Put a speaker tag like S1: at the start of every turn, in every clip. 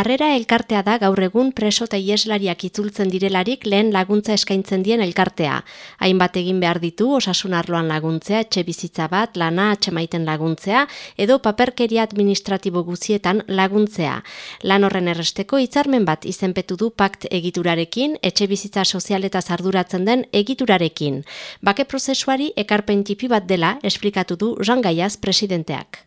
S1: Arrera elkartea da gaur egun preso eta ieslariak itzultzen direlarik lehen laguntza eskaintzen dien elkartea. Hainbat egin behar ditu osasun arloan laguntzea, etxe bizitza bat, lana atxemaiten laguntzea, edo paperkeria administratibo guzietan laguntzea. Lan horren erresteko hitzarmen bat izenpetu du pakt egiturarekin, etxe bizitza sozial eta zarduratzen den egiturarekin. Bake prozesuari ekarpen tipi bat dela esplikatu du Jean Gaiaz presidenteak.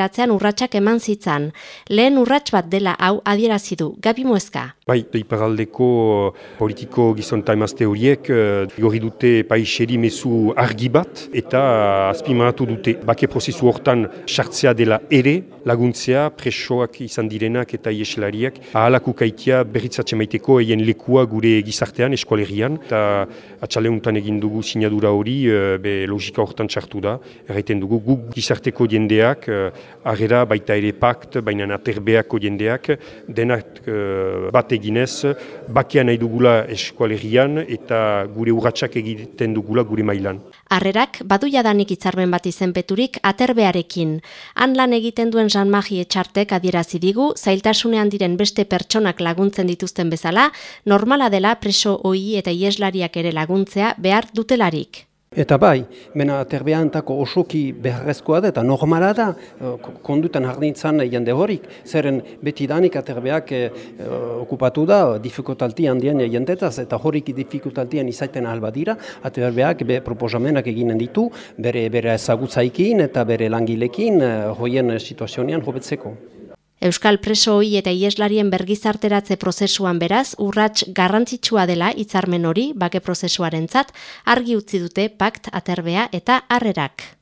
S1: aurratzean urratsak eman zitzan. Lehen urrats bat dela hau adierazi du. Gabi Mueska.
S2: Bai, iparaldeko uh, politiko gizonta emazte horiek uh, gorri dute paixeri mezu argi bat eta azpimaratu dute bake prozesu hortan sartzea dela ere laguntzea presoak izan direnak eta ieslariak ahalaku kaitia berritzatxe maiteko eien lekua gure gizartean eskualerian eta atxaleuntan egin dugu sinadura hori uh, be logika hortan sartu da erraiten dugu guk gizarteko jendeak agera baita ere pakt, baina aterbeako jendeak, denak uh, bat eginez, bakean nahi dugula eskualerian eta gure urratsak egiten dugula gure mailan.
S1: Arrerak, badu jadanik itzarmen bat izenpeturik aterbearekin. Han lan egiten duen Jean Marie Etxartek adierazi digu, zailtasunean diren beste pertsonak laguntzen dituzten bezala, normala dela preso oi eta ieslariak ere laguntzea behar dutelarik.
S3: Eta bai, mena terbeantako osoki beharrezkoa da eta normala da eh, kondutan jardintzan jende horik. Zeren beti danik aterbeak eh, okupatu da difikultalti handien jendetaz eta horik difikultaltian izaiten alba dira. Aterbeak be proposamenak eginen ditu bere, bere ezagutzaikin eta bere langilekin hoien situazionean hobetzeko.
S1: Euskal preso hoi eta ieslarien bergizarteratze prozesuan beraz, urrats garrantzitsua dela hitzarmen hori bake prozesuarentzat argi utzi dute pakt aterbea eta harrerak.